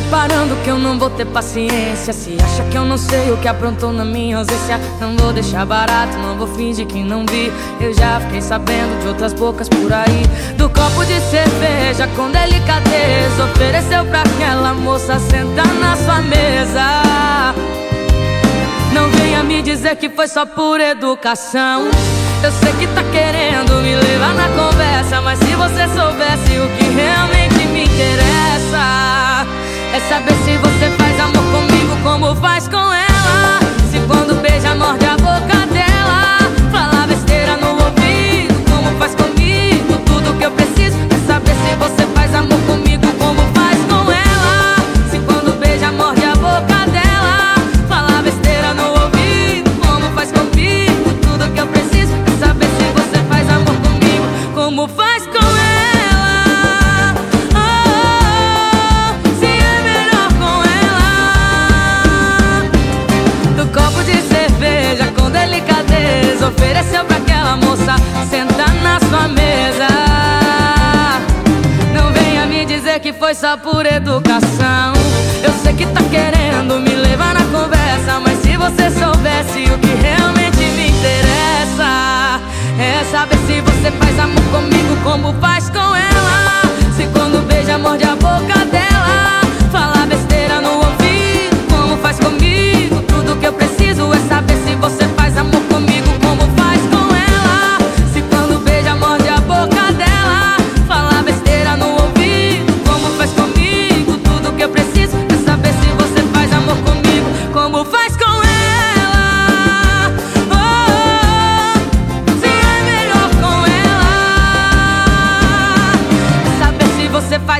preparando que eu não vou ter paciência. Se acha que eu não sei o que aprontou na minha ausência Não vou deixar barato, não vou fingir que não vi. Eu já fiquei sabendo de outras bocas por aí. Do copo de cerveja com delicadeza Ofereceu pra aquela moça sentar na sua mesa. Não venha me dizer que foi só por educação. Eu sei que tá querendo como faz com ofereceu pra aquela moça sentar na sua mesa. Não venha me dizer que foi só por educação. Eu sei que tá querendo me levar na conversa, mas se você soubesse